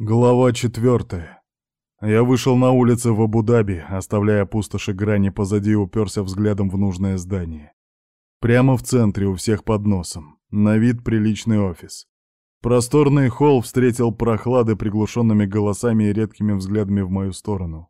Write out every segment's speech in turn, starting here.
Глава четвертая. Я вышел на улицы в Абу-Даби, оставляя пустоши грани позади и уперся взглядом в нужное здание. Прямо в центре, у всех под носом. На вид приличный офис. Просторный холл встретил прохлады приглушенными голосами и редкими взглядами в мою сторону.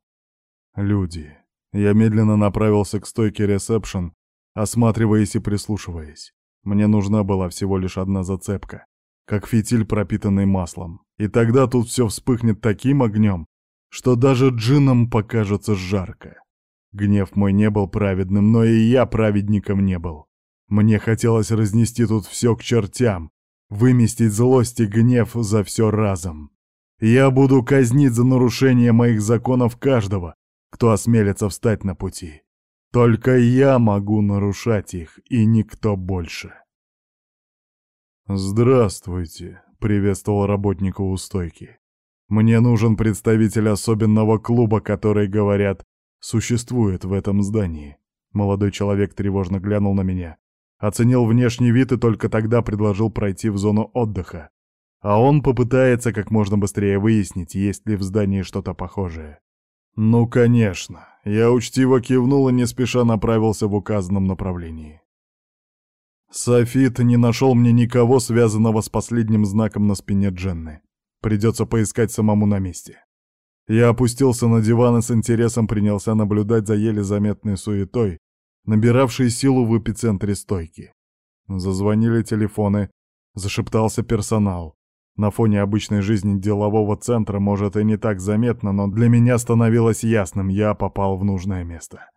Люди. Я медленно направился к стойке ресепшн, осматриваясь и прислушиваясь. Мне нужна была всего лишь одна зацепка как фитиль, пропитанный маслом. И тогда тут все вспыхнет таким огнем, что даже джиннам покажется жарко. Гнев мой не был праведным, но и я праведником не был. Мне хотелось разнести тут все к чертям, выместить злость и гнев за все разом. Я буду казнить за нарушение моих законов каждого, кто осмелится встать на пути. Только я могу нарушать их, и никто больше. «Здравствуйте», — приветствовал работника у стойки. «Мне нужен представитель особенного клуба, который, говорят, существует в этом здании». Молодой человек тревожно глянул на меня, оценил внешний вид и только тогда предложил пройти в зону отдыха. А он попытается как можно быстрее выяснить, есть ли в здании что-то похожее. «Ну, конечно». Я учтиво кивнул и не спеша направился в указанном направлении. Софит не нашел мне никого, связанного с последним знаком на спине Дженны. Придется поискать самому на месте. Я опустился на диван и с интересом принялся наблюдать за еле заметной суетой, набиравшей силу в эпицентре стойки. Зазвонили телефоны, зашептался персонал. На фоне обычной жизни делового центра, может, и не так заметно, но для меня становилось ясным, я попал в нужное место.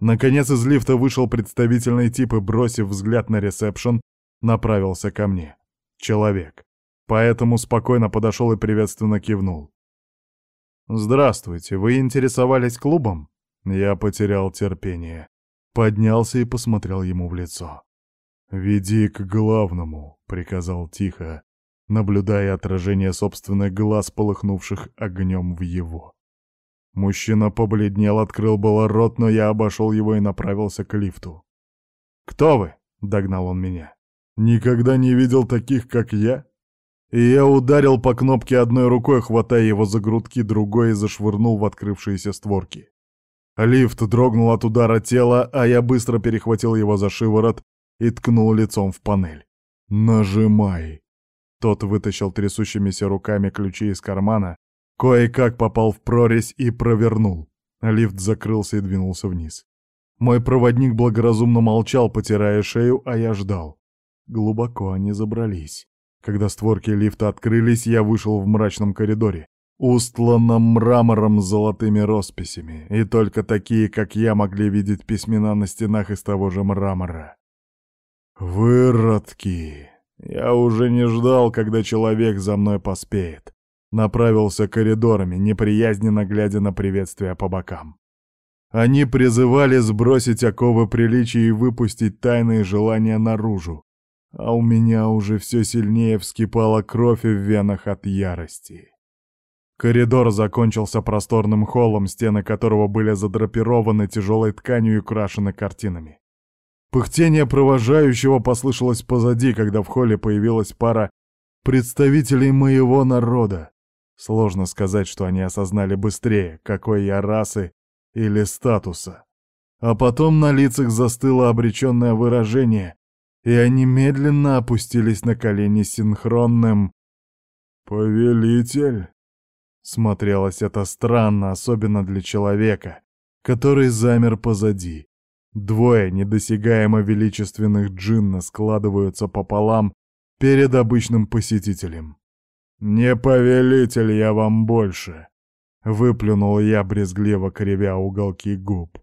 Наконец из лифта вышел представительный тип и, бросив взгляд на ресепшн, направился ко мне. Человек. Поэтому спокойно подошел и приветственно кивнул. «Здравствуйте, вы интересовались клубом?» Я потерял терпение. Поднялся и посмотрел ему в лицо. «Веди к главному», — приказал тихо, наблюдая отражение собственных глаз, полыхнувших огнем в его. Мужчина побледнел, открыл было рот, но я обошел его и направился к лифту. «Кто вы?» — догнал он меня. «Никогда не видел таких, как я?» И я ударил по кнопке одной рукой, хватая его за грудки, другой и зашвырнул в открывшиеся створки. Лифт дрогнул от удара тела, а я быстро перехватил его за шиворот и ткнул лицом в панель. «Нажимай!» Тот вытащил трясущимися руками ключи из кармана Кое-как попал в прорезь и провернул. Лифт закрылся и двинулся вниз. Мой проводник благоразумно молчал, потирая шею, а я ждал. Глубоко они забрались. Когда створки лифта открылись, я вышел в мрачном коридоре, устланном мрамором с золотыми росписями, и только такие, как я, могли видеть письмена на стенах из того же мрамора. Выродки! Я уже не ждал, когда человек за мной поспеет направился коридорами, неприязненно глядя на приветствия по бокам. Они призывали сбросить оковы приличия и выпустить тайные желания наружу, а у меня уже все сильнее вскипала кровь в венах от ярости. Коридор закончился просторным холлом, стены которого были задрапированы тяжелой тканью и украшены картинами. Пыхтение провожающего послышалось позади, когда в холле появилась пара представителей моего народа. Сложно сказать, что они осознали быстрее, какой я расы или статуса. А потом на лицах застыло обреченное выражение, и они медленно опустились на колени синхронным «Повелитель». Смотрелось это странно, особенно для человека, который замер позади. Двое недосягаемо величественных джинна складываются пополам перед обычным посетителем. «Не повелитель я вам больше», — выплюнул я, брезгливо кривя уголки губ.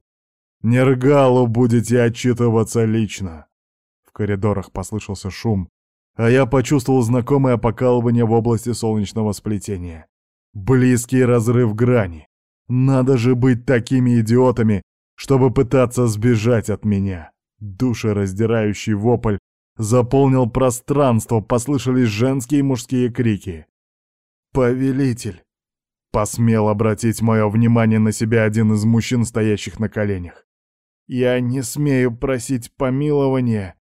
«Нергалу будете отчитываться лично». В коридорах послышался шум, а я почувствовал знакомое покалывание в области солнечного сплетения. Близкий разрыв грани. Надо же быть такими идиотами, чтобы пытаться сбежать от меня. Душераздирающий вопль заполнил пространство, послышались женские и мужские крики. «Повелитель!» Посмел обратить мое внимание на себя один из мужчин, стоящих на коленях. «Я не смею просить помилования».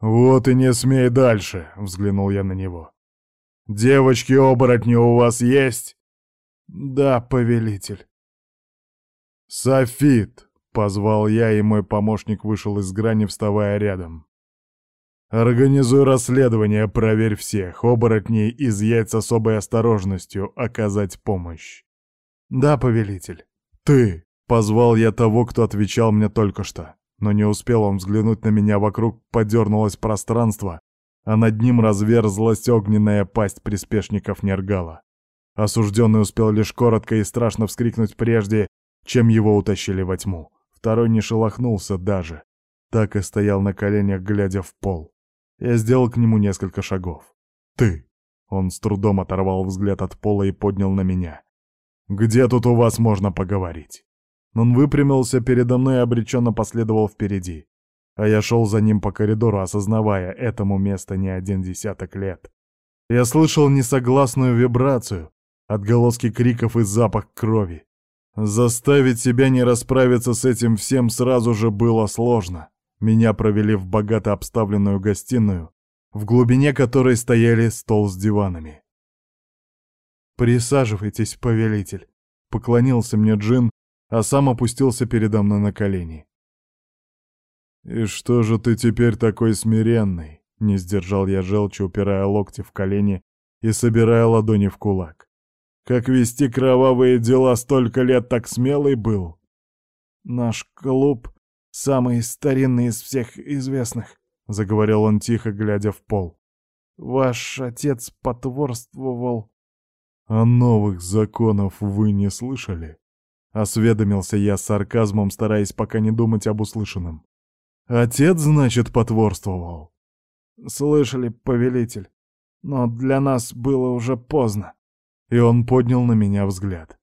«Вот и не смей дальше», — взглянул я на него. Девочки-оборотни у вас есть?» «Да, повелитель». «Софит!» — позвал я, и мой помощник вышел из грани, вставая рядом. «Организуй расследование, проверь всех, оборотней изъять с особой осторожностью, оказать помощь». «Да, повелитель». «Ты!» — позвал я того, кто отвечал мне только что. Но не успел он взглянуть на меня, вокруг подернулось пространство, а над ним разверзлась огненная пасть приспешников Нергала. Осужденный успел лишь коротко и страшно вскрикнуть прежде, чем его утащили во тьму. Второй не шелохнулся даже. Так и стоял на коленях, глядя в пол. Я сделал к нему несколько шагов. «Ты!» Он с трудом оторвал взгляд от пола и поднял на меня. «Где тут у вас можно поговорить?» Он выпрямился передо мной и обреченно последовал впереди. А я шел за ним по коридору, осознавая, этому место не один десяток лет. Я слышал несогласную вибрацию, отголоски криков и запах крови. Заставить себя не расправиться с этим всем сразу же было сложно. Меня провели в богато обставленную гостиную, в глубине которой стояли стол с диванами. «Присаживайтесь, повелитель», — поклонился мне Джин, а сам опустился передо мной на колени. «И что же ты теперь такой смиренный?» — не сдержал я желчи, упирая локти в колени и собирая ладони в кулак. Как вести кровавые дела столько лет так смелый был? Наш клуб самый старинный из всех известных, заговорил он тихо, глядя в пол. Ваш отец потворствовал. О новых законов вы не слышали? Осведомился я с сарказмом, стараясь пока не думать об услышанном. Отец, значит, потворствовал? Слышали, повелитель. Но для нас было уже поздно и он поднял на меня взгляд.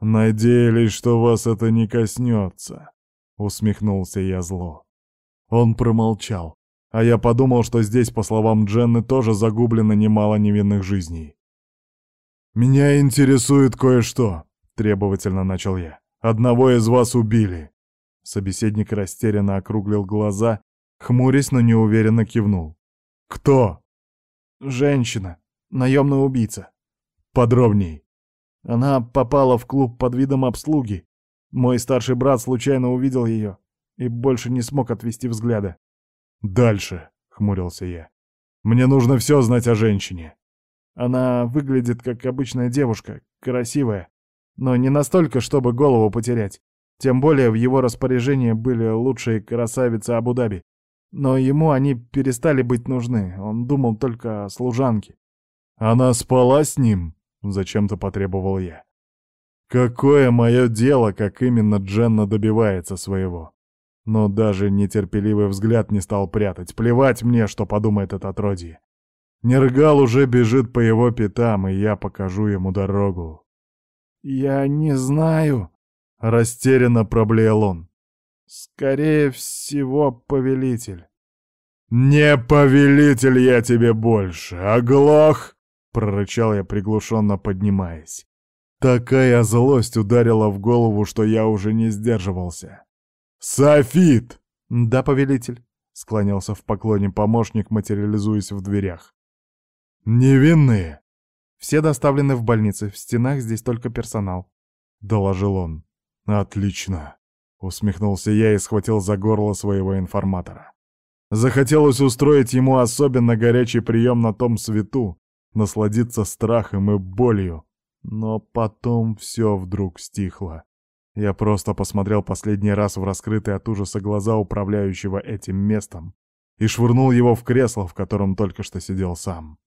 «Надеялись, что вас это не коснется», — усмехнулся я зло. Он промолчал, а я подумал, что здесь, по словам Дженны, тоже загублено немало невинных жизней. «Меня интересует кое-что», — требовательно начал я. «Одного из вас убили». Собеседник растерянно округлил глаза, хмурясь, но неуверенно кивнул. «Кто?» «Женщина. Наемный убийца». Подробней. Она попала в клуб под видом обслуги. Мой старший брат случайно увидел ее и больше не смог отвести взгляда. «Дальше», — хмурился я. «Мне нужно все знать о женщине». Она выглядит как обычная девушка, красивая, но не настолько, чтобы голову потерять. Тем более в его распоряжении были лучшие красавицы Абу-Даби. Но ему они перестали быть нужны, он думал только о служанке. «Она спала с ним?» Зачем-то потребовал я. Какое мое дело, как именно Дженна добивается своего. Но даже нетерпеливый взгляд не стал прятать. Плевать мне, что подумает этот отродье. Нергал уже бежит по его пятам, и я покажу ему дорогу. «Я не знаю», — растерянно проблеял он. «Скорее всего, повелитель». «Не повелитель я тебе больше, оглох!» — прорычал я приглушенно, поднимаясь. Такая злость ударила в голову, что я уже не сдерживался. «Софит!» «Да, повелитель», — склонился в поклоне помощник, материализуясь в дверях. «Невинные?» «Все доставлены в больницы, в стенах здесь только персонал», — доложил он. «Отлично», — усмехнулся я и схватил за горло своего информатора. Захотелось устроить ему особенно горячий прием на том свету, насладиться страхом и болью. Но потом все вдруг стихло. Я просто посмотрел последний раз в раскрытые от ужаса глаза управляющего этим местом и швырнул его в кресло, в котором только что сидел сам.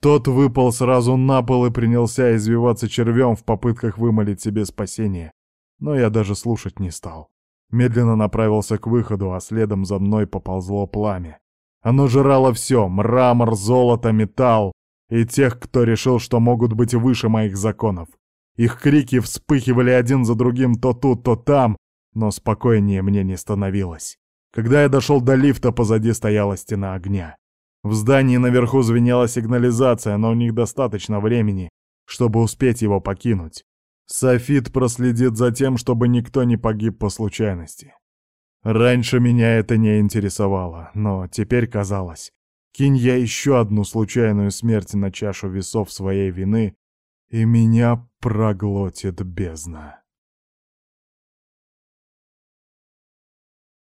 Тот выпал сразу на пол и принялся извиваться червем в попытках вымолить себе спасение, но я даже слушать не стал. Медленно направился к выходу, а следом за мной поползло пламя. Оно жрало все — мрамор, золото, металл и тех, кто решил, что могут быть выше моих законов. Их крики вспыхивали один за другим то тут, то там, но спокойнее мне не становилось. Когда я дошел до лифта, позади стояла стена огня. В здании наверху звенела сигнализация, но у них достаточно времени, чтобы успеть его покинуть. Софит проследит за тем, чтобы никто не погиб по случайности. Раньше меня это не интересовало, но теперь казалось, Кинь я еще одну случайную смерть на чашу весов своей вины, и меня проглотит бездна.